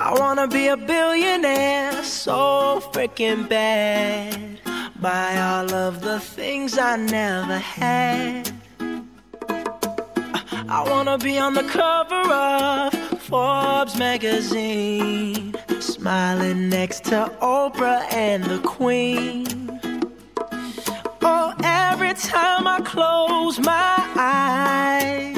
I wanna be a billionaire so freaking bad. Buy all of the things I never had. I wanna be on the cover of Forbes magazine, smiling next to Oprah and the Queen. Oh, every time I close my eyes,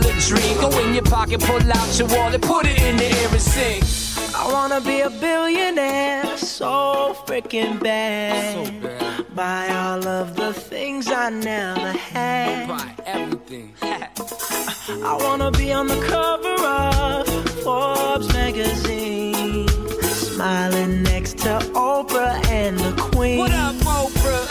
dream. Go in your pocket, pull out your wallet, put it in the air and sing. I wanna be a billionaire so freaking bad. Buy all of the things I never had. Buy everything. I wanna be on the cover of Forbes magazine, smiling next to Oprah and the Queen. what up, Oprah?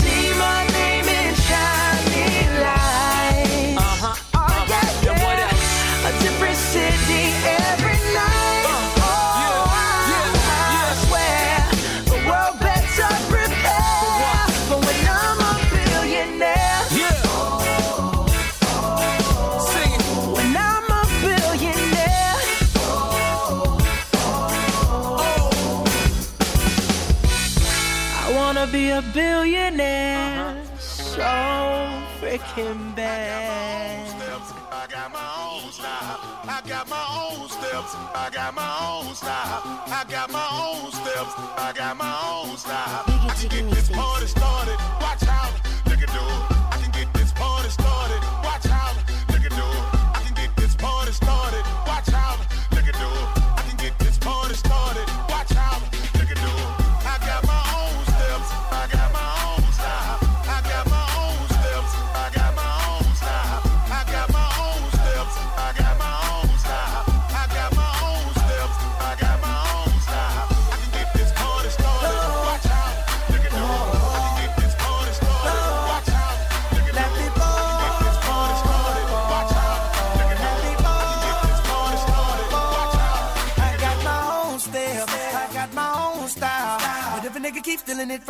Wanna be a billionaire so freaking bad. I got my own style. I got my own steps. I got my own style. I got my own steps. I got my own style. I can get this party started. Watch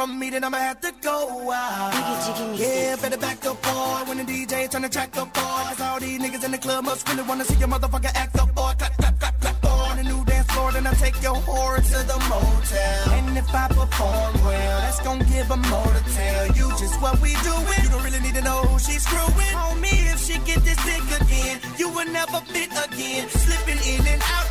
from me, then I'ma have to go out. Yeah, better back up, boy. When the DJ turn the track up, boy. Cause all these niggas in the club must really wanna see your motherfucker act up, boy. Clap, clap, clap, clap, boy. On the new dance floor, then I take your whore to the motel. And if I perform well, that's gonna give them more to tell you just what we doing. You don't really need to know who she's screwing. Homie, if she get this dick again, you will never fit again. Slipping in and out,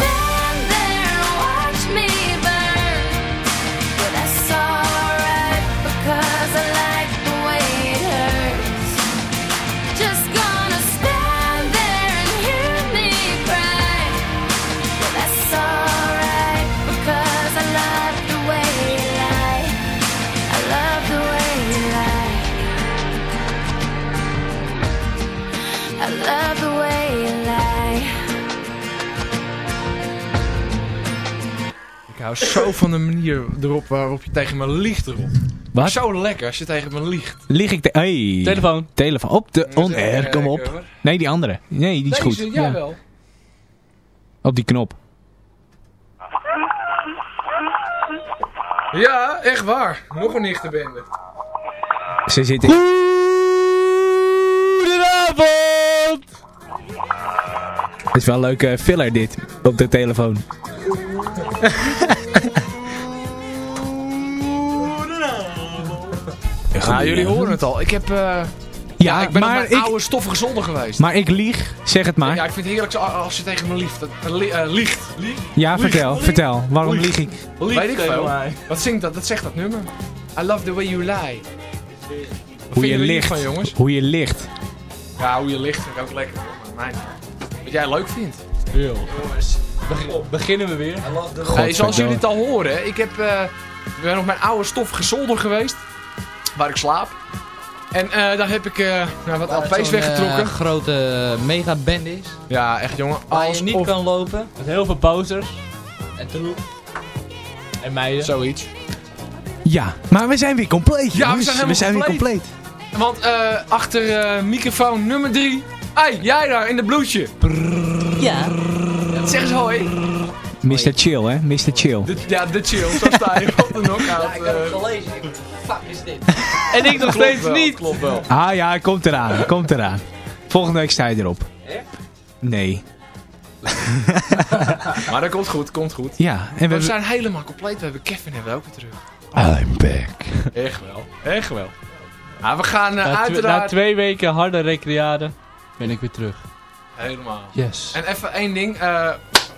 Nou zo van de manier erop waarop je tegen me liegt erop. Wat? Zo lekker als je tegen me liegt. Lig ik... tegen. hey. Telefoon. Telefoon. Op de onair, kom op. Nee, die andere. Nee, die is goed. Ja. Wel. Op die knop. Ja, echt waar. Nog een nichtenbende. Ze zitten... Goedenavond! Het is wel een leuke filler dit, op de telefoon. Ah, jullie horen het al. Ik heb... Uh... Ja, ik ben maar oude stoffige zonde geweest. Maar ik lieg, zeg het maar. Ja, ik vind het heerlijk als je tegen me liegt. Eh, eh, liegt. Ja, vertel, vertel. Waarom lieg ik? Lieg Weet ik veel. Wat zingt dat? Dat zegt dat nummer. I love the way you lie. Hoe je, ligt. Jongens? Hoe je ligt. Ja, hoe je ligt vind ik ook lekker. Mijn, wat jij leuk vindt. Heel. Jongens. Beginnen we weer. Zoals jullie het al horen, ik heb, uh, ben nog mijn oude stoffige zolder geweest waar ik slaap. En eh, daar heb ik eh, nou, wat LP's weggetrokken. eh, grote megaband is. ja, echt jongen. Waar Als je niet of kan lopen. Met heel veel posters. En troep. En meiden. zoiets. Ja, maar we zijn weer compleet, Ja, we zijn helemaal weer compleet. compleet. Want eh, achter eh, microfoon nummer 3. Hey, jij daar in de bloesje. Ja. Zeg eens hoi. Mr. Chill, hè? Mr. Chill. De, ja, de chill. Zo sta je op de knockout. Ja, ik heb het eh. gelezen. Ik- Fuck is dit? En ik nog Klopt steeds wel, niet. Klopt wel. Ah ja, komt eraan. Komt eraan. Volgende week sta je erop. Echt? Nee. Maar dat komt goed, komt goed. Ja, en we We hebben... zijn helemaal compleet. We hebben Kevin hebben we ook weer terug. I'm back. Echt wel. Echt wel. Ah, we gaan eh, Na, tw- na uiteraard... twee weken harde recreade ben ik weer terug. Helemaal. Yes. En even één ding. eh,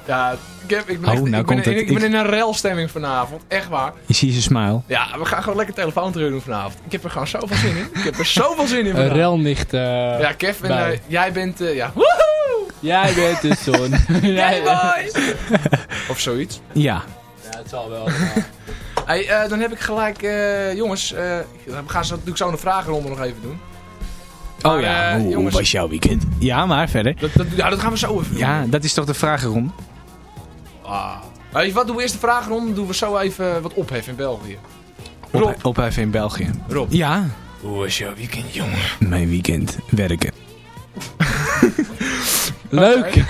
ja, ik, heb, ik ben, Oh, echt, nou ik ben, ik ben in een relstemming vanavond. Echt waar. Je ziet zijn smile. Ja, we gaan gewoon lekker telefoon terug doen vanavond. Ik heb er gewoon zoveel zin in. Ik heb er zoveel zin in Een relnicht. eh Ja, Kevin, bij. eh, jij bent... eh, ja. Woehoe! Jij bent de zon. Jij boys! of zoiets. Ja. Ja, het zal wel. Hey, eh, dan heb ik gelijk... eh, jongens, eh, we gaan zo, natuurlijk zo een vragenronde nog even doen. Oh ja, hoe, hoe jongens- was jouw weekend? Ja, maar verder. Dat, dat, ja, dat gaan we zo even doen. Ja, dat is toch de vragenronde? Ah. Weet je wat, doen we eerst de vragenronde. Doen we zo even wat opheffen in België. Rob. Op, opheffen in België. Rob. Ja, Hoe was jouw weekend, jongen? mijn weekend werken. Leuk.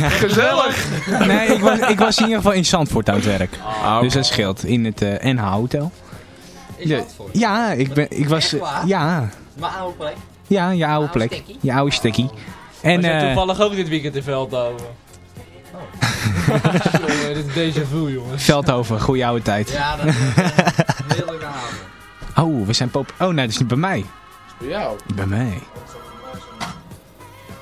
Gezellig! Nee, ik was, ik was in ieder geval in Zandvoort aan het werk. Ah, Dus dat scheelt. In het eh, NH Hotel. Is Ja, dat voor? Ja, ik, ben, ik was... Echt waar? ja, Mijn oude plek. ja, je oude Oude plek. stekkie? Je oude stekkie. En En eh, toevallig ook dit weekend in Veldhoven. Jongen, dit is déjà vu, jongens. Veldhoven, goede oude tijd. Ja, dat is leuk aanhouden. Oh, we zijn pop... Oh, nee, dat is niet bij mij. Voor jou. Bij mij.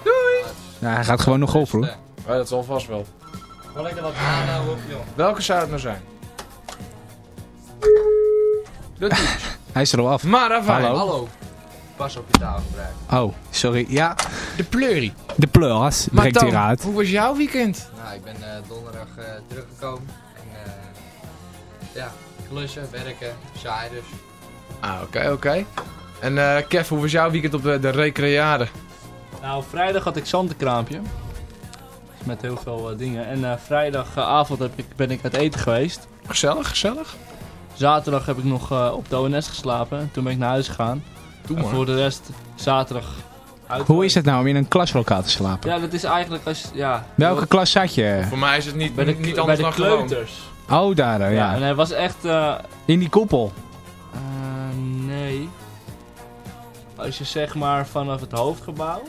Doei! Nou, hij gaat gewoon nog op, hoor. Ja, dat zal vast wel. Wel lekker wat aanhouden op, joh. Welke zou het nou zijn? Dat doe Hij is er al af. Maar. Hallo. Hallo. Pas op je taal gebruiken. Oh, sorry. Ja, De pleurie. de Maar brengt hier uit. hoe was jouw weekend? Nou, ik ben eh, donderdag eh, teruggekomen. En eh, ja, klussen, werken, saai dus. Ah, oké, oké. En eh Kev, hoe was jouw weekend op de, de recreade? Nou, vrijdag had ik zandenkraampje. Met heel veel dingen. En eh, vrijdagavond heb ik, ben ik uit eten geweest. Gezellig, gezellig. Zaterdag heb ik nog eh, op de ONS geslapen. En toen ben ik naar huis gegaan. Doe En maar. voor de rest zaterdag uit. Hoe is het nou om in een klaslokaal te slapen? Ja, dat is eigenlijk als... Ja, Welke klas zat je? Voor mij is het niet, bij de, niet bij anders de dan gewoon. kleuters. Oh, daar, oh, Ja. ja. en hij was echt... eh, In die koepel. eh, nee. Als je zeg maar vanaf het hoofdgebouw...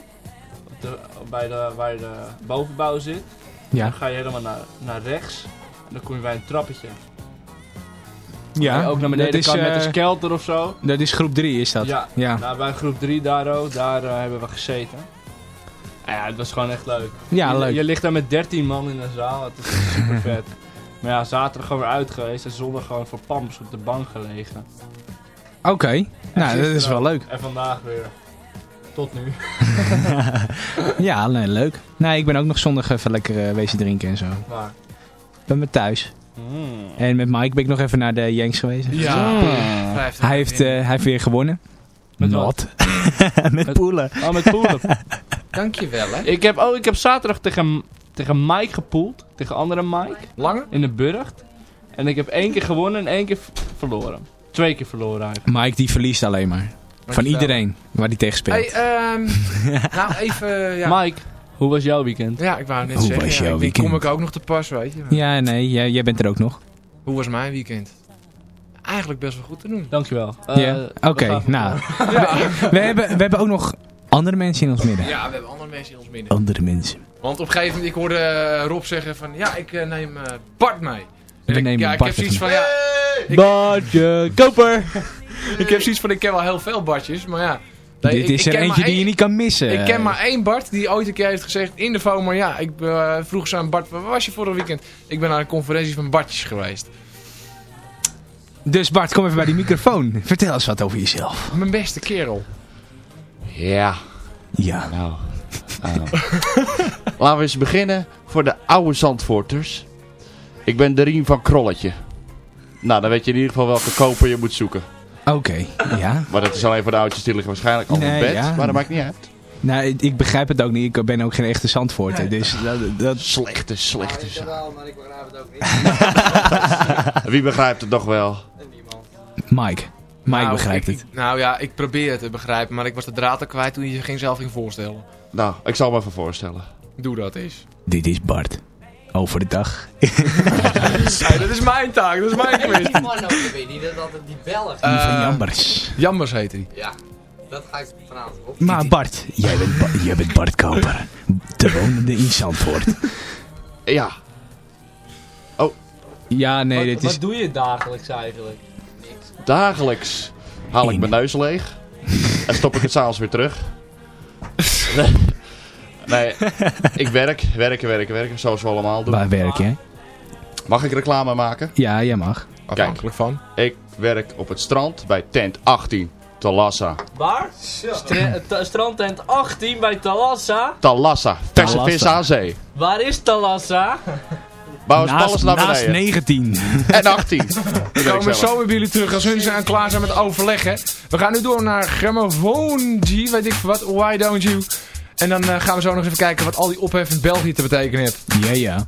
op de- bij de, waar de bovenbouw zit... Ja. Dan ga je helemaal naar, naar rechts. En dan kom je bij een trappetje. Ja, Waar je ook naar beneden is, kan met eh, een skelter of zo. Dat is groep 3, is dat? Ja. Ja, Nou, bij groep 3 daar ook, daar eh, hebben we gezeten. Ja, het was gewoon echt leuk. Ja, je, leuk. Je ligt daar met 13 man in een zaal, het is super vet. Maar ja, zaterdag gewoon weer uit geweest en zondag gewoon voor Pamps op de bank gelegen. Oké, nou dat is wel leuk. En vandaag weer. Tot nu. Ja, nee, leuk. Nee, ik ben ook nog zondag even lekker eh, wezen drinken en zo. Maar, Ik ben met thuis. En met Mike ben ik nog even naar de Yanks geweest. Ja. Hij heeft, eh, hij heeft weer gewonnen. Met Not. met Met- poelen. Oh, met poelen. Dankjewel, hè. ik, heb, oh, ik heb zaterdag tegen, tegen Mike gepoeld. Tegen andere Mike. Lange? In de Burgt. En ik heb één keer gewonnen en één keer verloren. Twee keer verloren eigenlijk. Mike die verliest alleen maar. Van iedereen waar hij tegen speelt. Hey, ehm nou even, ja. Mike, hoe was jouw weekend? Ja, ik wou net Hoe zeggen, was jouw weekend? kom ik ook nog te pas, weet je. Ja, nee, jij, jij bent er ook nog. Hoe was mijn weekend? Eigenlijk best wel goed te doen. Dankjewel. Ja, Eh, oké, nou. Ja. We hebben, we hebben ook nog andere mensen in ons midden. ja, we hebben andere mensen in ons midden. Andere mensen. Want op een gegeven moment, ik hoorde eh, Rob zeggen van, ja, ik eh, neem eh, Bart mee. We En ik, nemen ja, ik heb zoiets van, ja, ik, Bartje, koper! ik heb zoiets van, ik ken wel heel veel Bartjes, maar ja. Nee, Dit ik- is er eentje die je niet kan missen. Ik ken maar één Bart die ooit een keer heeft gezegd in de FOMO, maar ja, ik eh, vroeg ze aan Bart, waar was je voor een weekend? Ik ben naar een conferentie van Bartjes geweest. Dus Bart, kom even bij die microfoon. Vertel eens wat over jezelf. Mijn beste kerel. Ja, Ja. nou. nou. Laten we eens beginnen voor de oude Zandvoorters. Ik ben de riem van Krolletje. Nou, dan weet je in ieder geval welke koper je moet zoeken. Oké, ja. Maar dat is alleen voor de oudjes die liggen waarschijnlijk al Nee, in bed. ja. Maar dat maakt niet uit. Nou, ik- begrijp het ook niet. Ik ben ook geen echte Zandvoorter. Dus dat, dat... Slechte, slechte ik zaak. wel, maar ik begrijp het ook niet. Wie begrijpt het nog wel? Mike. Mike Nou, begrijpt ik- het. nou ja, ik probeer het te begrijpen, maar ik was de draad al kwijt toen je je ging zelf ging voorstellen. Nou, ik zal me even voorstellen. Doe dat eens. Dit is Bart. Over de dag. Hey, dat is mijn taak, dat is mijn quiz. Die man ook weer niet, dat altijd die Belg. Die van Eh, Jambers. Jambers heet hij. Ja, dat ga ik vanavond op. Maar Bart, jij bent, Ba- jij bent Bart Koper. Te wonende in Zandvoort. Ja. Ja, nee, wat, dit wat is... doe je dagelijks eigenlijk? Dagelijks haal ik mijn neus leeg. en stop ik het s'avonds weer terug. Nee. ik werk, werken, werken, werken. Zoals we allemaal doen. Waar werk jij? Mag ik reclame maken? Ja, jij mag. Afhankelijk van. Ik werk op het strand bij tent 18, Talassa. Waar? Ta- strandtent 18 bij Talassa. Talassa, verse vis aan zee. Waar is Talassa? Bouw eens Naast, alles naar naast beneden. 19. En 18. We komen zo weer bij jullie terug als hun zijn klaar zijn met overleggen. We gaan nu door naar Grammophone G, weet ik wat, Why Don't You. En dan eh, gaan we zo nog even kijken wat al die ophef in België te betekenen heeft. Ja, ja.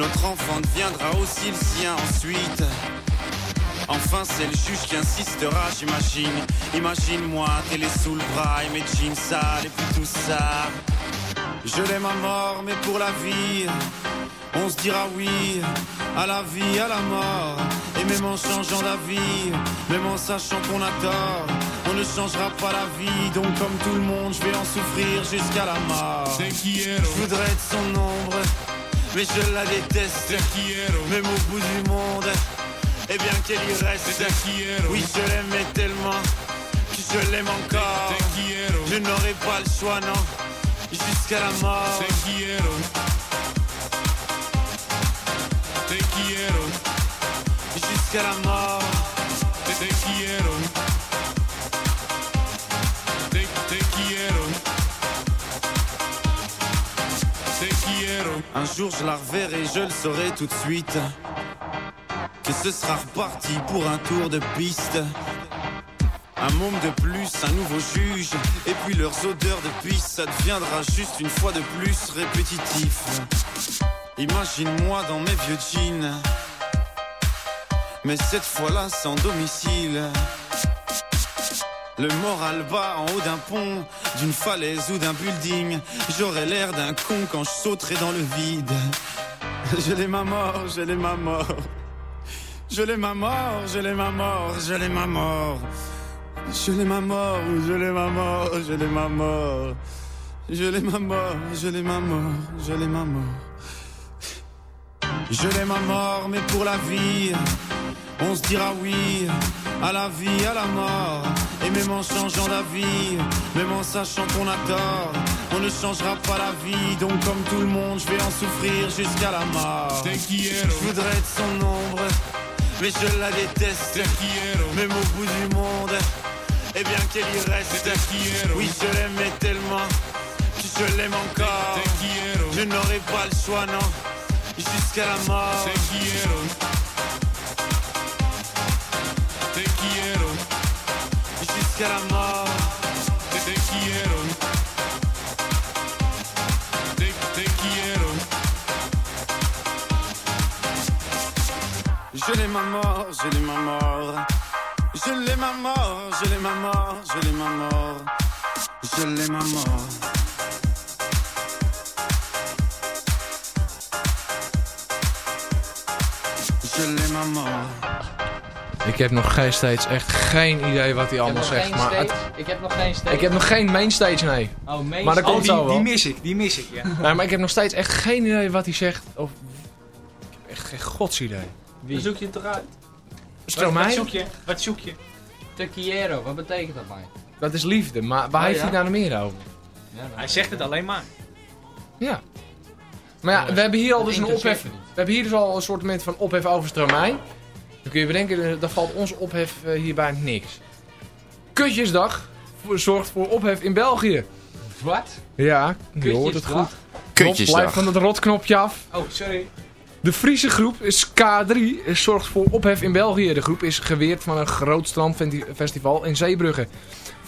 Notre enfant deviendra aussi le sien ensuite. Enfin, c'est le juge qui insistera, j'imagine. Imagine-moi, télé sous le bras et mes jeans sales et puis tout ça. Je l'aime à mort, mais pour la vie, on se dira oui à la vie, à la mort. Et même en changeant d'avis, même en sachant qu'on a tort, on ne changera pas la vie. Donc, comme tout le monde, je vais en souffrir jusqu'à la mort. Je voudrais être son ombre, mais je la déteste. Même au bout du monde, et bien qu'elle y reste. Oui, je l'aimais tellement que je l'aime encore. Je n'aurai pas le choix, non, jusqu'à la mort. Jusqu'à la mort. Un jour je la reverrai, je le saurai tout de suite. Que ce sera reparti pour un tour de piste. Un môme de plus, un nouveau juge. Et puis leurs odeurs de piste, ça deviendra juste une fois de plus répétitif. Imagine-moi dans mes vieux jeans. Mais cette fois-là sans domicile. Le moral bas en haut d'un pont, d'une falaise ou d'un building. J'aurais l'air d'un con quand je sauterai dans le vide. Je l'aime à mort, je l'aime à mort. Je l'aime à mort, je l'aime à mort, je l'aime à mort. Je l'aime à mort, je l'aime à mort, je l'aime à mort. Je l'aime à mort, je l'aime à mort, je l'aime à mort. Je l'aime à mort, mais pour la vie, on se dira oui à la vie, à la mort. Et même en changeant d'avis, même en sachant qu'on a tort, on ne changera pas la vie. Donc, comme tout le monde, je vais en souffrir jusqu'à la mort. Je voudrais être son ombre, mais je la déteste. Même au bout du monde, et bien qu'elle y reste. Oui, je l'aimais tellement que je l'aime encore. Je n'aurai pas le choix, non, jusqu'à la mort. que era amor. Je l'ai ma mort, je l'ai ma mort, je l'ai ma mort, je l'ai ma mort, je l'ai ma mort, je l'ai ma mort. Je l'ai ma mort. Ik heb nog geen steeds echt geen idee wat hij allemaal zegt. Maar het- Ik heb nog geen steeds. ik heb nog geen mainstage, nee. Oh, main Maar dat stage. komt zo die, wel. die mis ik, die mis ik, ja. Nee, maar ik heb nog steeds echt geen idee wat hij zegt. Of, ik heb echt geen godsidee. Dan zoek je het eruit. Stel wat, wat mij, zoek je? Wat zoek je? Te quiero, wat betekent dat mij? dat is liefde. Maar waar Oh, heeft ja? hij het nou meer over? Ja, Hij zegt het alleen maar. Ja. Maar ja, we hebben hier al dus een ophef. We hebben hier dus al een soort van ophef over Stromae. Dan kun je bedenken, eh, dan valt onze ophef eh, hierbij niks. Kutjesdag zorgt voor ophef in België. Wat? Ja, je hoort het Kutjesdag? goed. Kutjesdag. Blijf van het rotknopje af. Oh, sorry. De Friese groep is K3 zorgt voor ophef in België. De groep is geweerd van een groot strandfestival in Zeebrugge.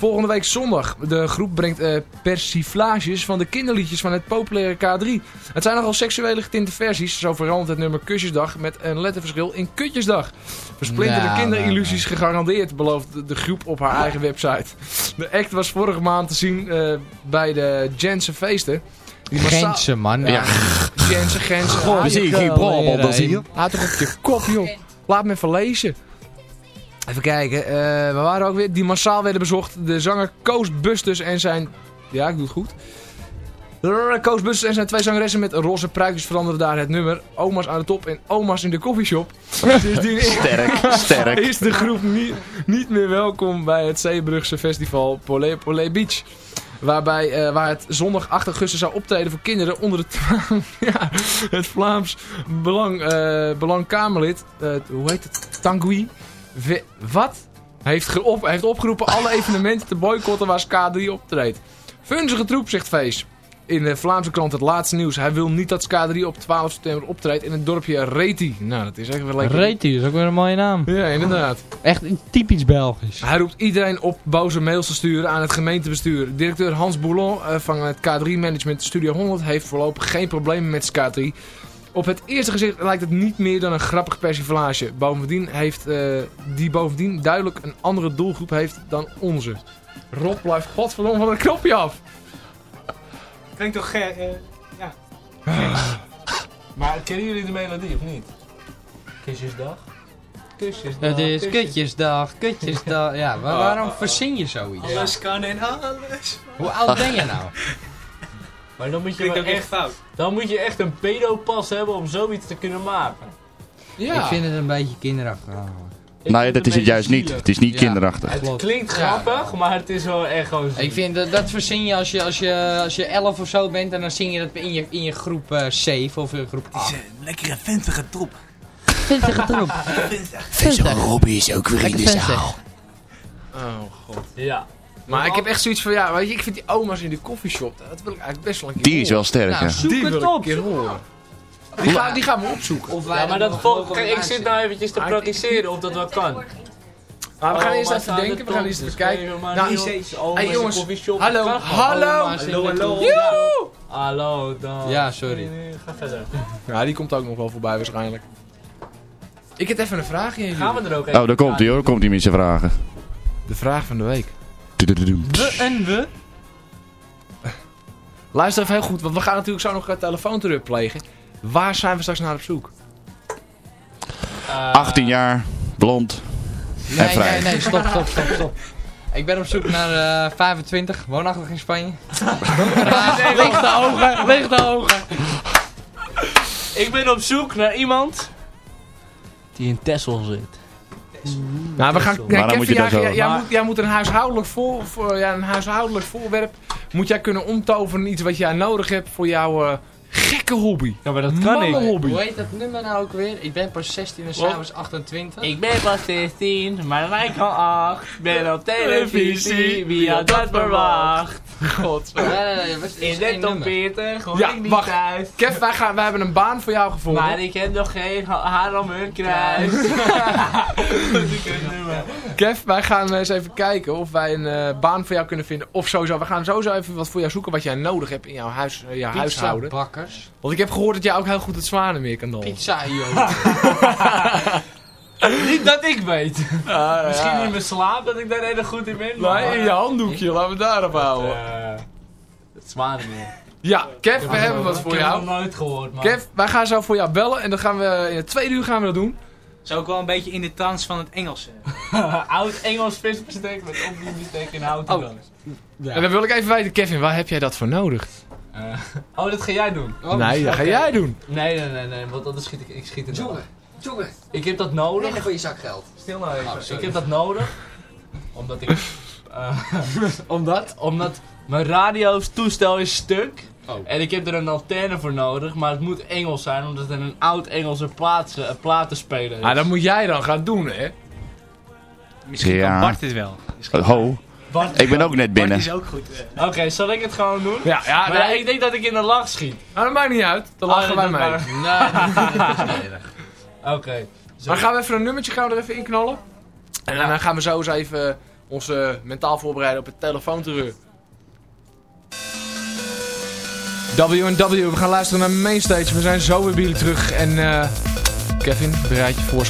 Volgende week zondag. De groep brengt eh, persiflages van de kinderliedjes van het populaire K3. Het zijn nogal seksuele getinte versies. Zo verandert het nummer Kusjesdag met een letterverschil in Kutjesdag. Versplinterde Nou, kinderillusies gegarandeerd, belooft de- groep op haar eigen website. De act was vorige maand te zien eh, bij de Jensen feesten. Gentse, man. Ja, Jensen, Gensen. We zien geen brabbel, hier. Laat toch op je kop, joh. Laat me even lezen. Even kijken. eh we waren ook weer. Die massaal werden bezocht. De zanger Koos Bustus en zijn... Ja, ik doe het goed. Koos Bustus en zijn twee zangeressen met roze pruikjes veranderden daar het nummer. Oma's aan de top en oma's in de koffieshop. Sindsdien is, Sterk, sterk. is de groep niet, niet meer welkom bij het Zeebrugse festival Polé Polé Beach. Waarbij, eh, waar het zondag 8 augustus zou optreden voor kinderen onder de 12. ja, het Vlaams belang, eh, belangkamerlid, eh, hoe heet het? Tanguy. Wat? Heeft, geop, heeft opgeroepen alle evenementen te boycotten waar K3 optreedt. Funzige troep, zegt Fees. In de Vlaamse krant het laatste nieuws. Hij wil niet dat SK3 op 12 september optreedt in het dorpje Reti. Nou, dat is echt wel lekker. Reti is ook weer een mooie naam. Ja, inderdaad. Echt typisch Belgisch. Hij roept iedereen op boze mails te sturen aan het gemeentebestuur. Directeur Hans Boulon eh, van het K3-management Studio 100 heeft voorlopig geen problemen met SK3. Op het eerste gezicht lijkt het niet meer dan een grappig persiflage. Bovendien heeft eh, die bovendien duidelijk een andere doelgroep heeft dan onze. Rob blijft godverdomme van het knopje af. Klinkt toch ge eh, ja. Maar kennen jullie de melodie of niet? Kusjesdag? Kusjesdag. Het is kutjesdag, kutjesdag. Ja, maar waarom verzin je zoiets? Alles kan en alles. Hoe oud ben je nou? Maar dan moet je wel echt fout. dan moet je echt een pedopas hebben om zoiets te kunnen maken. Ja. Ik vind het een beetje kinderachtig. Ik Nee, dat is een het juist niet. Het is niet Ja. kinderachtig. Het Klopt. klinkt Ja. grappig, maar het is wel echt gewoon Ik vind dat, dat verzin je als je, als, je, als je 11 of zo bent en dan zing je dat in je, in je groep eh 7 of in groep 8. Lekkere ventige troep. Vintige troep. Vintige. Robbie is ook weer in de zaal. Oh god. Ja. Maar ik heb echt zoiets van, ja, weet je, ik vind die oma's in de koffieshop, dat wil ik eigenlijk best wel een keer Die is wel sterk, Nou, ja. zoek Die het wil ik een keer horen. Die gaan, die gaan we opzoeken. Of wij Ja, maar dat dat nog vol- mogen Kijk, ik zit nou eventjes te ik- praktiseren of dat wel kan. Maar we gaan Oh, eerst maar even denken, de we gaan eerst even kijken. maar Nou, Hey, jongens, koffieshop. hallo, hallo. Hallo, hallo. Hallo, dan. Ja, sorry. Ga verder. Ja, die komt ook nog wel voorbij waarschijnlijk. Ik heb even een vraagje in Gaan we er ook even Oh, daar komt hij hoor. Komt hij met zijn vragen. De vraag van de week. We en we. Luister even heel goed, want we gaan natuurlijk zo nog een telefoonterreur plegen. Waar zijn we straks naar op zoek? Eh, 18 jaar, blond en vrij. nee, nee, stop, stop, stop, stop. Ik ben op zoek naar eh 25, woonachtig in Spanje. lichte ogen, lichte ogen. Ik ben op zoek naar iemand die in Texel zit. Nou, we gaan. Maar Ja, dan Kevin, moet je jij, jij- moet, jij moet een huishoudelijk, voor, voor, ja, een huishoudelijk voorwerp. Moet jij kunnen omtoveren in iets wat jij nodig hebt voor jouw eh, gekke hobby. Ja, maar dat kan ik. Mannenhobby. Hoe heet dat nummer nou ook weer? Ik ben pas 16 en s'avonds 28. Ik ben pas 16, maar lijkt al 8. Ben op televisie, wie had dat verwacht? God. Nee, nee, nee, wat is In de top nummer? 40 hoor Ja, ik niet wacht. thuis. Kev, wij, gaan, wij hebben een baan voor jou gevonden. Maar ik heb nog geen ha- haar om hun kruis. Kev, wij gaan eens even kijken of wij een eh, baan voor jou kunnen vinden. Of sowieso, we gaan sowieso even wat voor jou zoeken wat jij nodig hebt in jouw huis, eh, jouw huishouden. Want ik heb gehoord dat jij ook heel goed het zwanenmeer kan dansen. Pizza, joh. niet dat ik weet. Ah, Misschien ja. in mijn slaap dat ik daar heel goed in ben. maar- Nee, in je handdoekje, laten we daarop houden. Eh, Het zwanenmeer. Ja, Kev, we hebben wat voor Ik heb het jou. nog nooit gehoord, man. Kev, wij gaan zo voor jou bellen en dan gaan we in het tweede uur gaan we dat doen. Zou ook wel een beetje in de trance van het Engels. Oud Engels visbestek met opnieuwbestek in houten Oh. dans. En dan wil ik even weten, Kevin, waar heb jij dat voor nodig? Eh, oh, dat ga jij doen? nee, dat ga jij doen. Nee, nee, nee, nee, want anders schiet ik, ik schiet er niet. Jongen, jongen. Ik heb dat nodig. voor je zakgeld. Stil nou even. Oh, ik heb dat nodig. Omdat ik... eh, omdat? Omdat mijn radiotoestel is stuk. Oh. En ik heb er een antenne voor nodig, maar het moet Engels zijn, omdat het een oud Engelse plaats, eh, platenspeler is. Ah, dat moet jij dan gaan doen, hè? Misschien Ja. kan Bart het wel. Ho, Bart- ik ben ook net Bart binnen. is ook goed. eh. Oké, zal ik het gewoon doen? Ja, ja, maar nee. ik denk dat ik in de lach schiet. Nou, dat maakt niet uit. Dan Oh, lachen wij dat mee. maakt- Nee, dat is niet erg. Oké. zo. Maar gaan we even een nummertje gaan we er even inknallen. En dan gaan we zo eens even ons eh, mentaal voorbereiden op het telefoonterreur. W&W, we gaan luisteren naar Mainstage. We zijn zo weer bij jullie terug. En eh, Kevin, bereid je voor,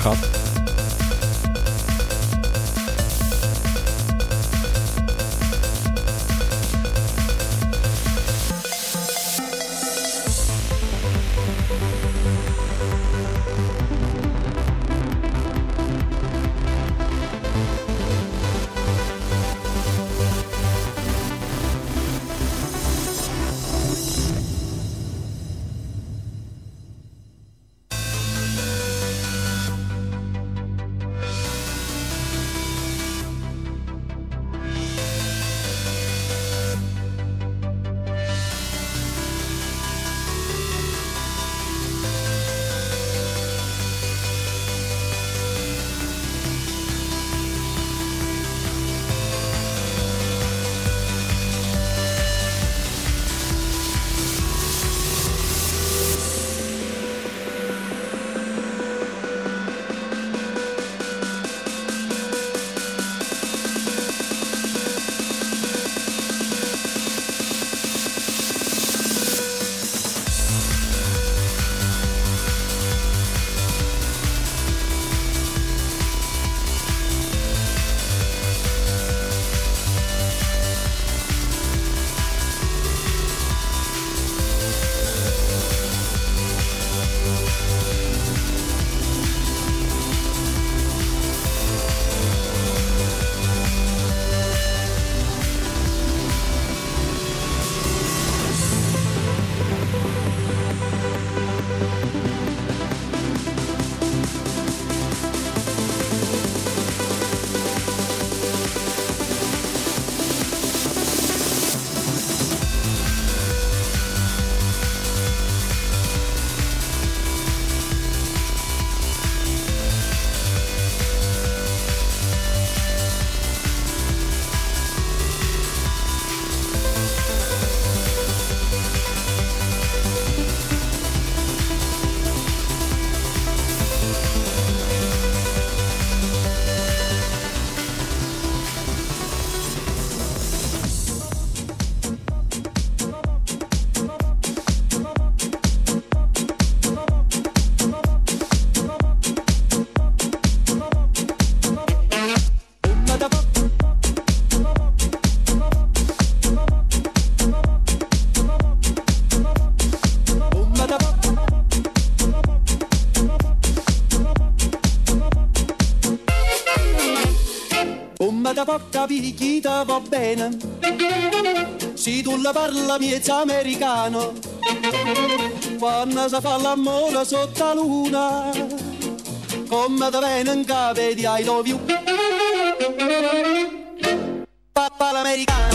da porta picchita va bene. Se tu la parla miezza americano, quando si fa l'amore sotto la luna, come da venen cave di I love you. Pappa l'americano.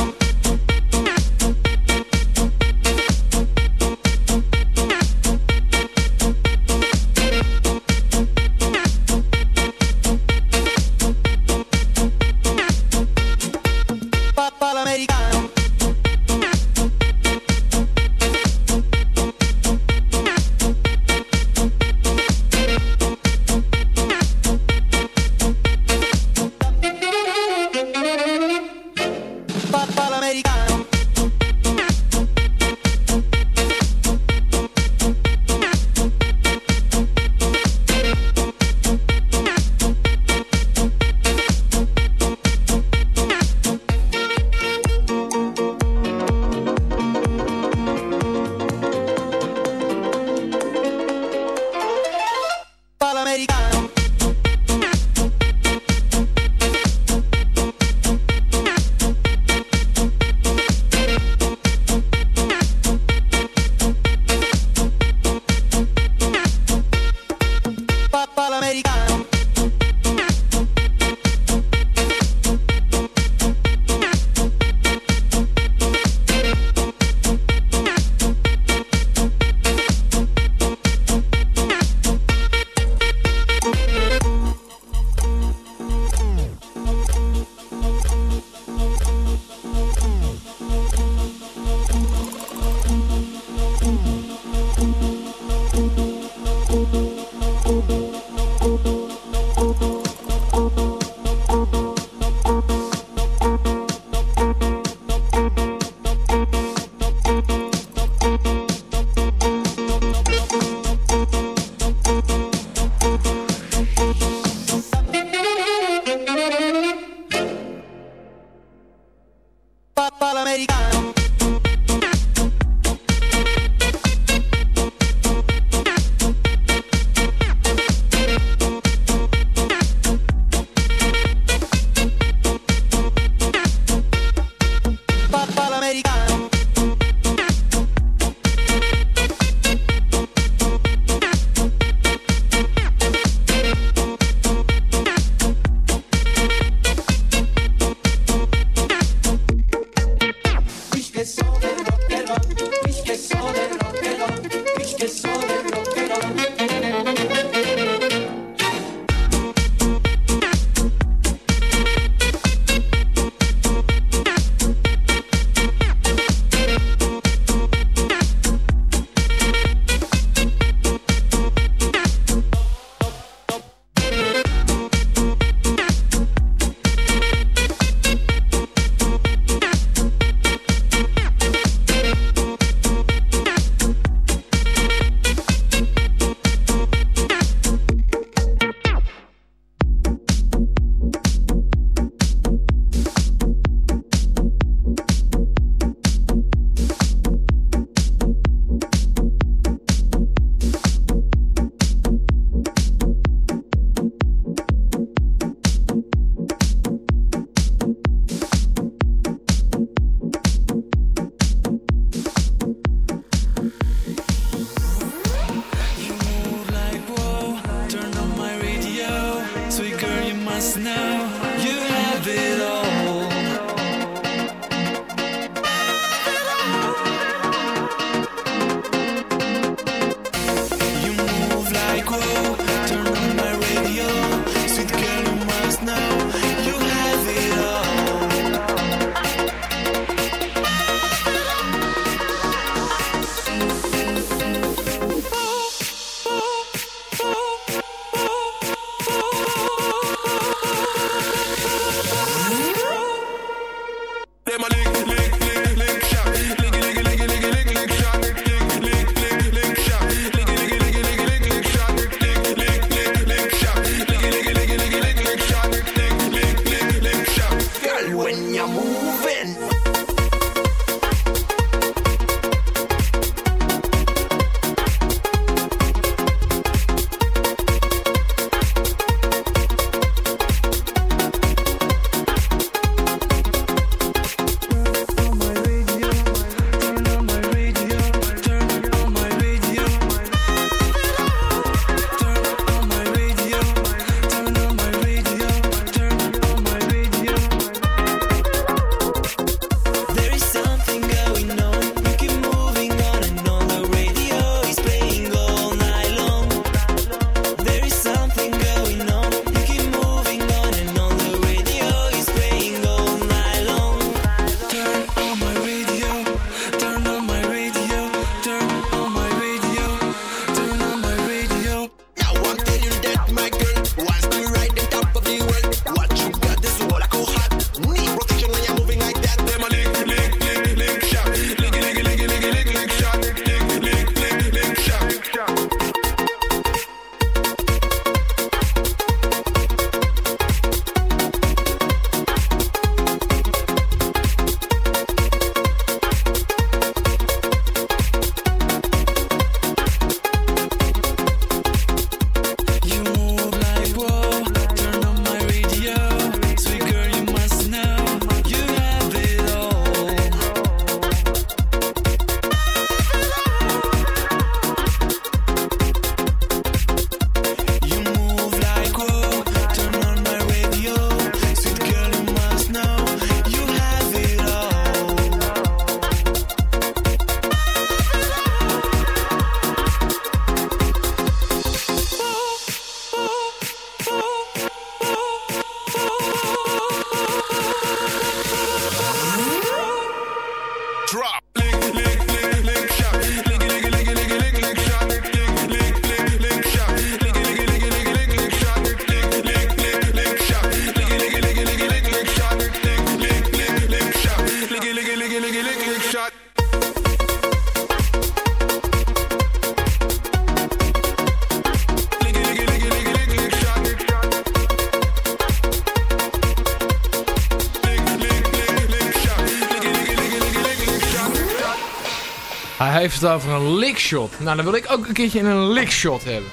Heeft het over een lickshot. Nou, dan wil ik ook een keertje een lickshot hebben.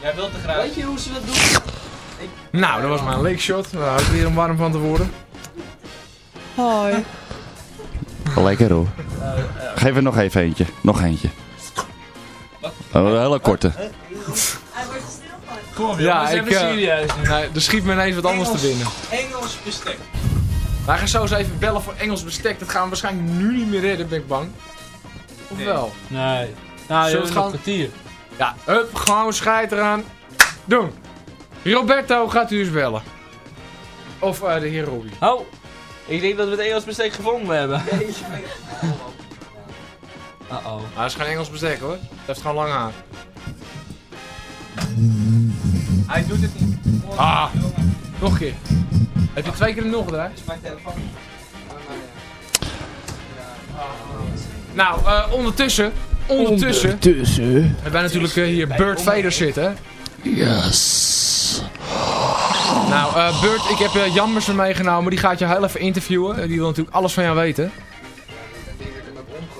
Jij wilt te graag. Weet je hoe ze dat doen? Nou, dat was mijn lickshot. Daar hou ik weer om warm van te worden. Hoi. Lekker hoor. Geef er nog even eentje. Nog eentje. Oh, een hele korte. Kom, Ja, jongens, ik... even eh, serieus nee, er schiet me ineens wat anders te binnen. Engels bestek. Wij gaan zo eens even bellen voor Engels bestek. Dat gaan we waarschijnlijk nu niet meer redden, ben ik bang. Of Nee. wel? Nee. Nou, je gaan- een kwartier. Ja, hup, gewoon scheid eraan. Doen. Roberto gaat u eens bellen. Of eh, de heer Robbie. Oh, ik denk dat we het Engels bestek gevonden hebben. Uh-oh. Dat is geen Engels bestek hoor. Dat heeft gewoon lang haar. Hij doet het niet. Ah, nog een keer. Heb je twee keer de nul gedraaid? is mijn telefoon. Nou, eh, ondertussen, ondertussen, Ondertussen. hebben wij natuurlijk eh, hier Bert Vader zitten. Yes. Nou, eh Bert, ik heb eh, Jammers er meegenomen. Die gaat je heel even interviewen. Die wil natuurlijk alles van jou weten.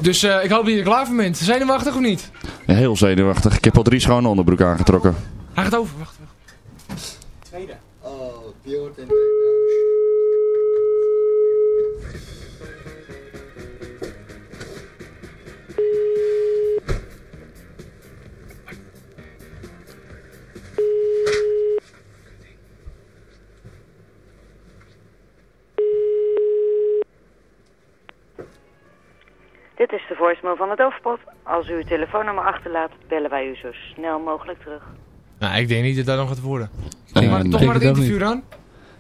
Dus eh, ik hoop dat je er klaar voor bent. Zenuwachtig of niet? Heel zenuwachtig. Ik heb al drie schone onderbroek aangetrokken. Hij gaat over, wacht. Tweede. Oh, die hoort voicemail van het Overpot. Als u uw telefoonnummer achterlaat, bellen wij u zo snel mogelijk terug. Nou, ik denk niet dat dat nog gaat worden. Nee, maar nee. toch maar het interview dan?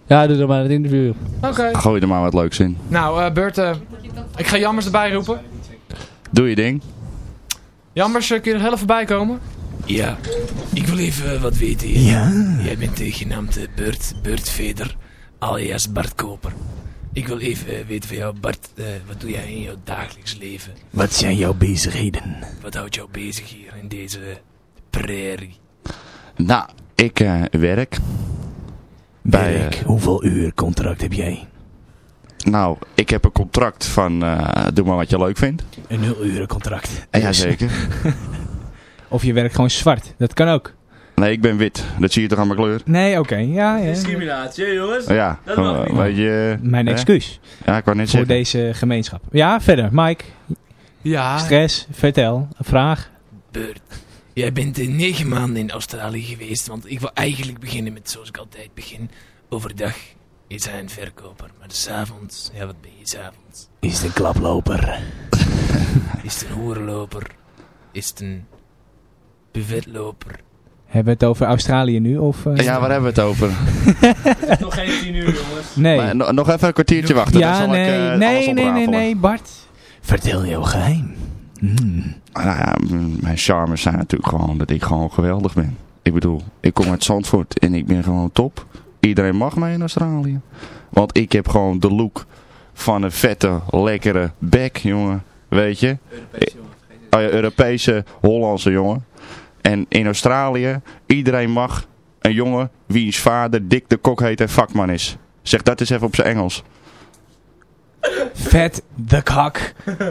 Ja, doe dan maar het interview. Oké. Gooi er maar wat leuks in. Nou, eh, Bert, eh, ik ga Jammers erbij roepen. Doe je ding. Jammers, eh, kun je er heel even bij komen? Ja, ik wil even wat weten. hier. Jij bent uh, genaamd eh, Bert, Bert Veder, alias Bart Koper. Ik wil even eh, weten van jou, Bart, eh, wat doe jij in jouw dagelijks leven? Wat zijn jouw bezigheden? Wat houdt jou bezig hier in deze prairie? Nou, ik eh, werk. Bij, Werk. eh, Hoeveel uur contract heb jij? nou, ik heb een contract van eh, doe maar wat je leuk vindt. Een nul uren contract. Jazeker. Of je werkt gewoon zwart. Dat kan ook. Nee, ik ben wit. Dat zie je toch aan mijn kleur? Nee, oké. Ja, ja. Discriminatie, jongens. Ja, dat mag eh, niet. weet je, Mijn hè? excuus. Ja, ik wou net Voor zeggen. deze gemeenschap. Ja, verder. Mike. Ja. Stress. Vertel. Een vraag. Bert, jij bent eh, negen maanden in Australië geweest, want ik wil eigenlijk beginnen met zoals ik altijd begin. Overdag is hij een verkoper, maar s'avonds, ja wat ben je s'avonds? Is het een klaploper? Is het een hoerenloper? Is het een buffetloper? Hebben we het over Australië nu? Of, eh? Ja, waar hebben we het over? Het is nog geen tien uur, jongens. Nee. Maar no- nog even een kwartiertje wachten. dan ja, zal nee. ik, eh, alles nee, nee, nee, nee, Bart. Vertel jouw geheim. Nou ja, mijn charmes zijn natuurlijk gewoon dat ik gewoon geweldig ben. Ik bedoel, ik kom uit Zandvoort en ik ben gewoon top. Iedereen mag mij in Australië. Want ik heb gewoon de look van een vette, lekkere bek, jongen. Weet je? Oh ja, Europese, Hollandse jongen. En in Australië, iedereen mag een jongen wiens vader Dick de Kok heet en vakman is. Zeg dat eens even op zijn Engels. Vet the cock.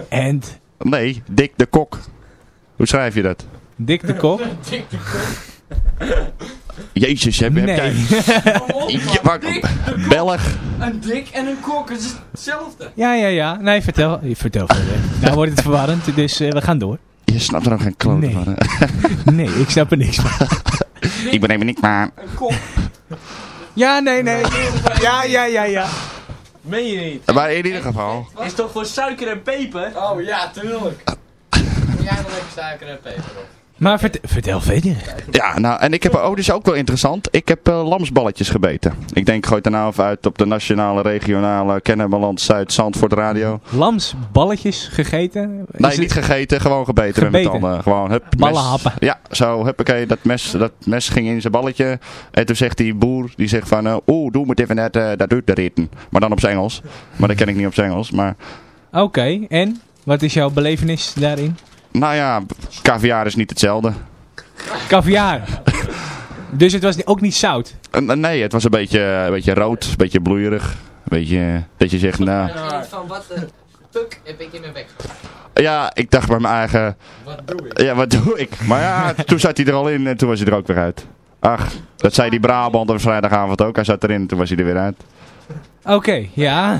En Nee, Dick de Kok. Hoe schrijf je dat? Dick de Kok. Jezus, heb, heb Nee. jij... Ja, maar, Belg. Een dik en een kok, het is hetzelfde. Ja, ja, ja. Nee, vertel. Vertel verder. nou wordt het verwarrend, dus eh, we gaan door. Je snapt er nog geen klote Nee. van. hè? Nee, ik snap er niks van. ik ben even niet maar. Een kok. Ja, nee, nee. Ja, ja, ja, ja. Meen je niet? Maar in ieder geval. Is toch voor suiker en peper? Oh ja, tuurlijk. Jij nog lekker suiker en peper op. Maar vert- vertel verder. Ja, nou, en ik heb, oh, dit is ook wel interessant. Ik heb eh, lamsballetjes gebeten. Ik denk, gooi het er nou even uit op de nationale, regionale, Kennemerland, Zuid, Zandvoort radio. Lamsballetjes gegeten? Is Nee, het- niet gegeten, gewoon gebeten, met mijn Gebeten? tanden. Gewoon, hup, Ballen mes. happen. Ja, zo, huppakee, dat mes, dat mes ging in zijn balletje. En toen zegt die boer, die zegt van, eh, oeh, doe me even net, eh, dat doet de ritten. Maar dan op zijn Engels. Maar dat ken ik niet op zijn Engels, maar... Oké, en? Wat is jouw belevenis daarin? Nou ja, caviar is niet hetzelfde. Caviar. dus het was ook niet zout? Eh, Nee, het was een beetje, een beetje rood, een beetje bloeierig. Een beetje, eh, dat je zegt, nou... En van wat de puk heb ik in mijn bek gehad. Ja, ik dacht bij mijn eigen... Wat doe ik? Ja, wat doe ik? Maar ja, toen zat hij er al in en toen was hij er ook weer uit. Ach, dat zei die Brabant op vrijdagavond ook. Hij zat erin en toen was hij er weer uit. Oké, ja.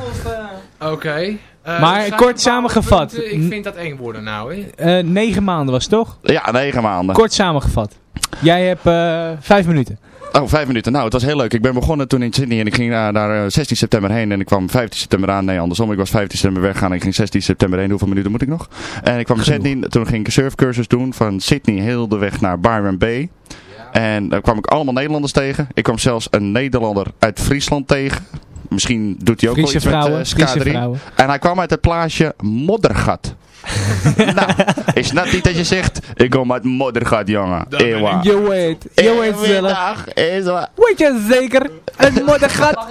Oké. Eh, Maar kort samengevat. punten. Ik vind dat eng worden nou, hè. Eh, negen maanden was het toch? Ja, negen maanden. Kort samengevat. Jij hebt eh, vijf minuten. Oh, vijf minuten. Nou, het was heel leuk. Ik ben begonnen toen in Sydney en ik ging eh, 16 september heen en ik kwam 15 september aan. Nee, andersom. Ik was 15 september weggegaan en ik ging 16 september heen. Hoeveel minuten moet ik nog? En ik kwam in Sydney. Toen ging ik een surfcursus doen van Sydney heel de weg naar Byron Bay. En daar kwam ik allemaal Nederlanders tegen. Ik kwam zelfs een Nederlander uit Friesland tegen. Misschien doet hij ook Friese wel iets vrouwen, met uh, K3. vrouwen. En hij kwam uit het plaatsje Moddergat. nou, is dat niet dat je zegt, ik kom uit Moddergat, jongen. Ewa. Je weet, je weet zelf. Weet je zeker? Het moddergat.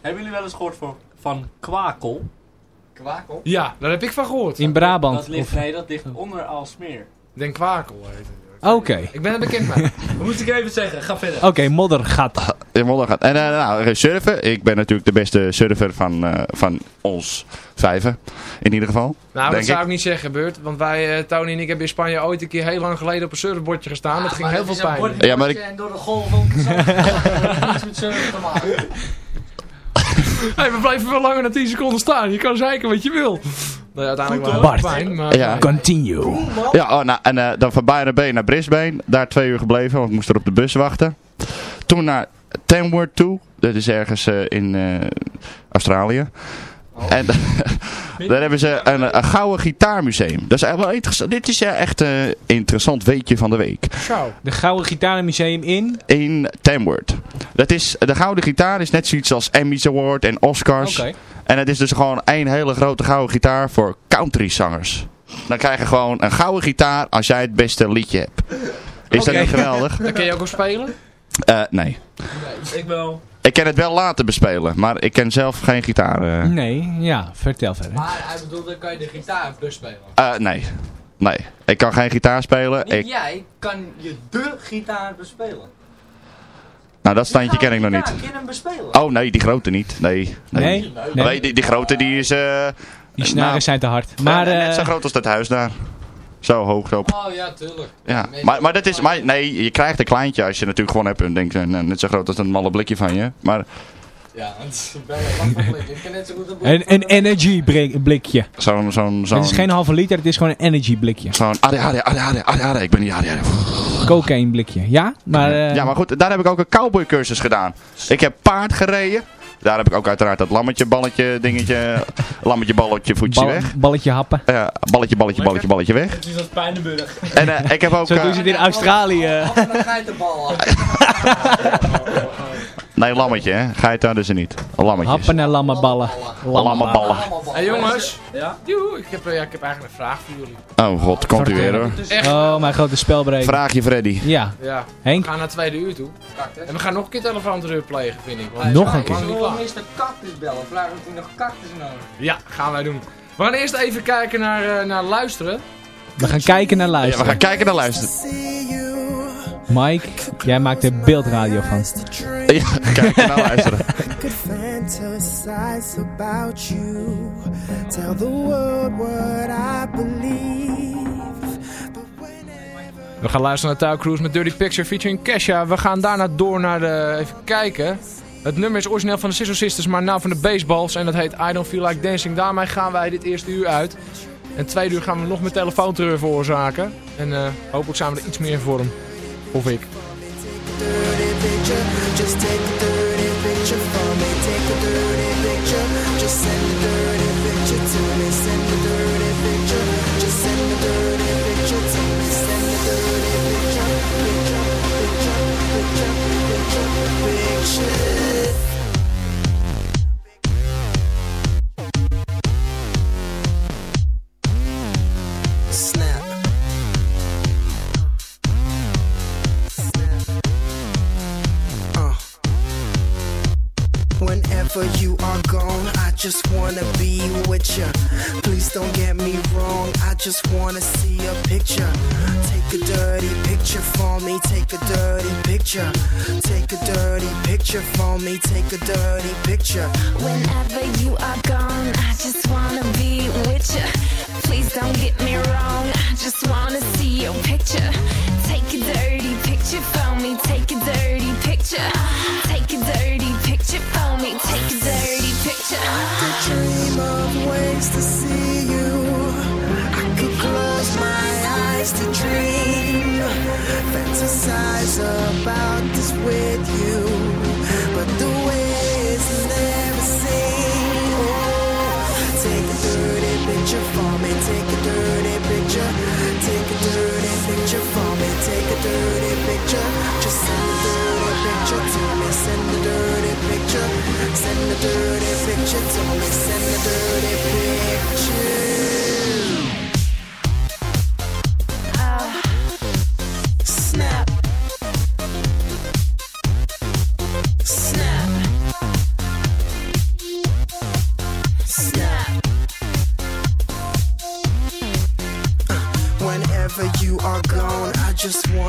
Hebben jullie wel eens gehoord van, van kwakel? Kwakel? Ja, daar heb ik van gehoord. In Brabant. Dat ligt, Of- nee, dat ligt onder Aalsmeer. Den Kwakel heet het. Oké. Ik ben er bekend mee. Dat moest ik even zeggen. Ga verder. Oké, moddergat. In Moddergat. En eh, nou, surfen. Ik ben natuurlijk de beste surfer van, eh, van ons vijven. In ieder geval. Nou, dat zou ik. ik niet zeggen, Beurt. Want wij, eh, Tony en ik, hebben in Spanje ooit een keer heel lang geleden op een surfbordje gestaan. dat ging heel veel pijn. Ja, maar ik- En door de golven niets met surfen te maken. Hey, we blijven wel langer dan 10 seconden staan. Je kan zeiken wat je wil. Ja, uiteindelijk wel Bart. pijn, maar... Ja. Continue. Ja, oh, nou, en eh, dan van Byron Bay naar Brisbane. Daar twee uur gebleven, want ik moest er op de bus wachten. Toen naar Tamworth toe. Dat is ergens eh, in eh, Australië. En daar hebben ze een, een gouden gitaarmuseum. Dat is eigenlijk wel interessant. Dit is eh, echt een interessant weetje van de week. Zo. De Gouden Gitarenmuseum in. In Tamworth. Dat is, de gouden gitaar is net zoiets als Emmys Award en Oscars. Oké. En het is dus gewoon één hele grote gouden gitaar voor countryzangers. Dan krijg je gewoon een gouden gitaar als jij het beste liedje hebt. Is dat niet geweldig? Daar kun je ook op spelen? Eh, nee. Ik wel. Ik kan het wel laten bespelen, maar ik ken zelf geen gitaar. eh. Nee, ja, vertel verder. Maar hij bedoelt, dan kan je de gitaar bespelen. Eh, nee. Nee. Ik kan geen gitaar spelen. Niet Ik, jij kan je de gitaar bespelen. Nou, dat standje ken ik nog niet. Oh nee, die grote niet. Nee. Nee, Nee? nee. Nee. die, die grote die is... eh Die snaren nou, zijn te hard. Maar ja, net eh, zo groot als dat huis daar. Zo hoog zo. Oh ja, tuurlijk. Ja, maar, maar dat is, maar nee, je krijgt een kleintje als je natuurlijk gewoon hebt en denkt, eh, nou, net zo groot als een malle blikje van je. Maar Ja, het is wel een blik. Ik kan net zo goed een een, een energy blik- blikje. zo'n, zo'n, zo'n... Het is geen halve liter, het is gewoon een energy blikje. Zo'n, ADHD, ADHD, ADHD, ik ben niet ADHD. Cocaine blikje. Ja, maar... eh, Ja, maar goed, daar heb ik ook een cowboycursus gedaan. Ik heb paard gereden. Daar heb ik ook uiteraard dat lammetje, balletje, dingetje, lammetje, balletje, voetje bal- weg. balletje happen. Ja, balletje, balletje, balletje, balletje weg. Het is als Pijnenburg. En eh, ik heb ook... Zo eh, doen ze het in Australië. Een geitenbal. nee, lammetje, hè. Geit hadden ze niet. Lammetjes. Happen en lammeballen. Lammeballen. Hé jongens. Ja? Ik heb, eh, ja, ik heb eigenlijk een vraag voor jullie. Oh god, komt u weer hoor. Echt? Oh, mijn grote spelbreker. Vraag je Freddy. Ja. Ja. Henk? We gaan naar het tweede uur toe. En we gaan nog een keer telefoonterreur plegen, vind ik. want Nog een keer? we klaar. Mr. Cactus bellen? Vragen of hij nog cactus nodig Ja, gaan wij doen. We gaan eerst even kijken naar, eh, naar luisteren. We gaan kijken naar Ja, we luisteren. gaan kijken naar luisteren. Mike, jij maakt er beeldradio van. Ja, kijken naar luisteren. could fantasize about you. Tell the world what I believe. We gaan luisteren naar Tao Cruise met Dirty Picture featuring Kesha. We gaan daarna door naar de... Even kijken. Het nummer is origineel van de Sister Sisters, maar nou van de Baseballs. En dat heet I Don't Feel Like Dancing. Daarmee gaan wij dit eerste uur uit. En tweede uur gaan we nog met telefoonterreur veroorzaken. En eh, hopelijk zijn we er iets meer in vorm. Of ik. Picture, picture, picture just wanna see a picture. Take a dirty picture for me, take a dirty picture. Take a dirty picture for me, take a dirty picture. Whenever you are gone, I just wanna be with you. Please don't get me wrong, I just wanna see your picture. Take a dirty picture for me, take a dirty picture. Take a dirty picture for me, take a dirty picture. I could dream of ways to see you. Close my eyes to dream, fantasize about this with you. But the ways never seen. Oh, take a dirty picture for me. Take a dirty picture. Take a dirty picture for me. Take a dirty picture. Just send a dirty picture to me. Send a dirty picture. Send a dirty picture to me. Send a dirty picture.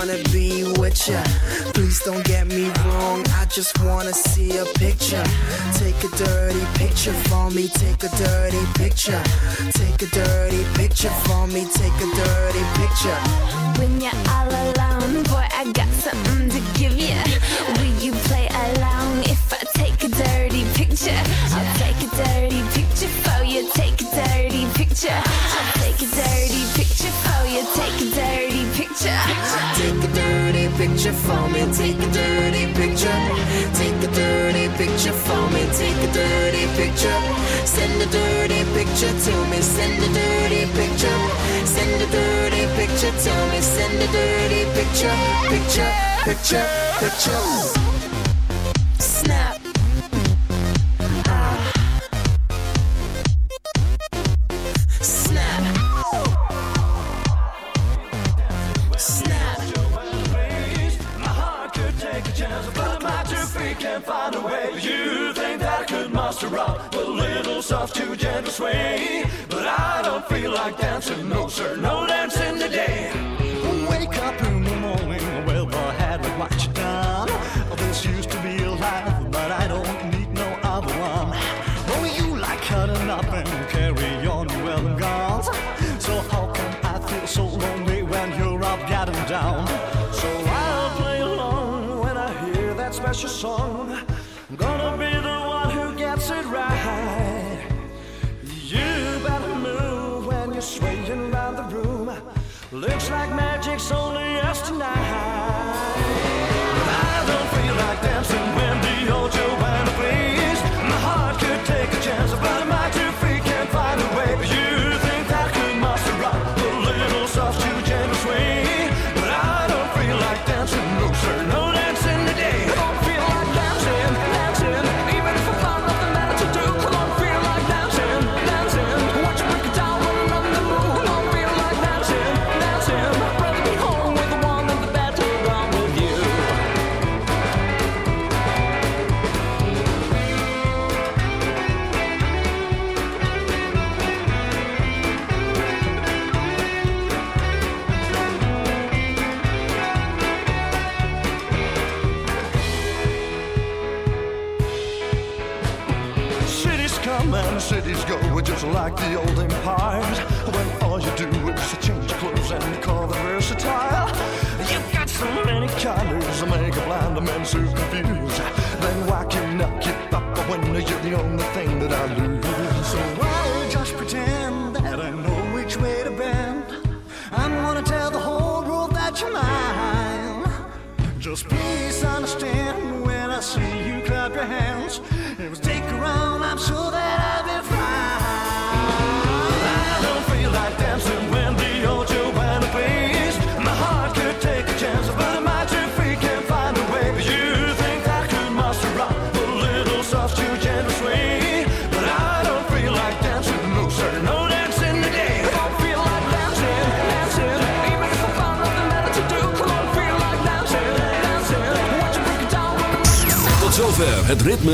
Wanna be with ya. Please don't get me wrong, I just wanna see a picture. Take a dirty picture for me, take a dirty picture. Take a dirty picture for me, take a dirty picture. When you're all alone, boy, I got something to give you. Will you play along if I take a dirty picture? I'll take a dirty picture for you. Take a dirty picture. I'll picture for me, take a dirty picture. Take a dirty picture for me, take a dirty picture. Send a dirty picture to me, send a dirty picture. Send a dirty picture to me, send a dirty picture. Picture, picture, picture. Looks like magic's only us tonight.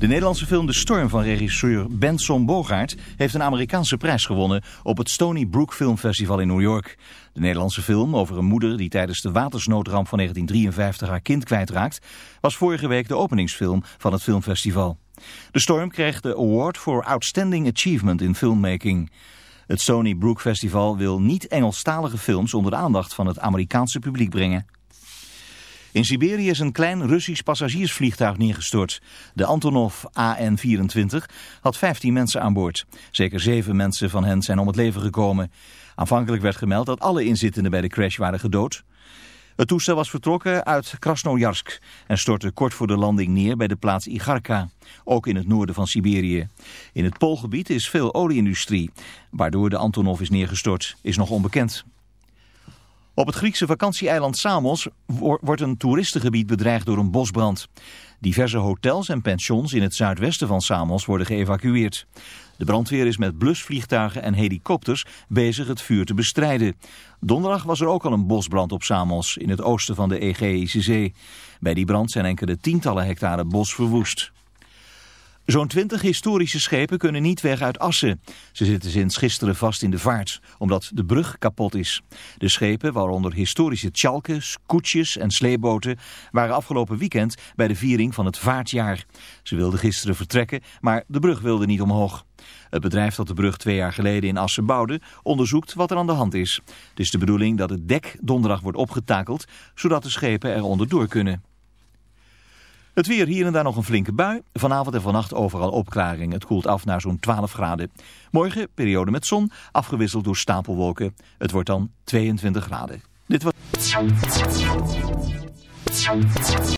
De Nederlandse film De Storm van regisseur Benson Bogaert heeft een Amerikaanse prijs gewonnen op het Stony Brook Filmfestival in New York. De Nederlandse film over een moeder die tijdens de watersnoodramp van 1953 haar kind kwijtraakt, was vorige week de openingsfilm van het filmfestival. De storm kreeg de Award for Outstanding Achievement in Filmmaking. Het Stony Brook Festival wil niet Engelstalige films onder de aandacht van het Amerikaanse publiek brengen. In Siberië is een klein Russisch passagiersvliegtuig neergestort. De Antonov AN-24 had 15 mensen aan boord. Zeker 7 mensen van hen zijn om het leven gekomen. Aanvankelijk werd gemeld dat alle inzittenden bij de crash waren gedood. Het toestel was vertrokken uit Krasnojarsk en stortte kort voor de landing neer bij de plaats Igarka, ook in het noorden van Siberië. In het Poolgebied is veel olieindustrie. Waardoor de Antonov is neergestort is nog onbekend. Op het Griekse vakantieeiland Samos wordt een toeristengebied bedreigd door een bosbrand. Diverse hotels en pensions in het zuidwesten van Samos worden geëvacueerd. De brandweer is met blusvliegtuigen en helikopters bezig het vuur te bestrijden. Donderdag was er ook al een bosbrand op Samos in het oosten van de Egeïsche Zee. Bij die brand zijn enkele tientallen hectare bos verwoest. Zo'n twintig historische schepen kunnen niet weg uit Assen. Ze zitten sinds gisteren vast in de vaart, omdat de brug kapot is. De schepen, waaronder historische tjalken, koetsjes en sleeboten, waren afgelopen weekend bij de viering van het vaartjaar. Ze wilden gisteren vertrekken, maar de brug wilde niet omhoog. Het bedrijf dat de brug twee jaar geleden in Assen bouwde, onderzoekt wat er aan de hand is. Het is de bedoeling dat het dek donderdag wordt opgetakeld, zodat de schepen er onderdoor kunnen. Het weer hier en daar nog een flinke bui. Vanavond en vannacht overal opklaring. Het koelt af naar zo'n 12 graden. Morgen periode met zon, afgewisseld door stapelwolken. Het wordt dan 22 graden. Dit was...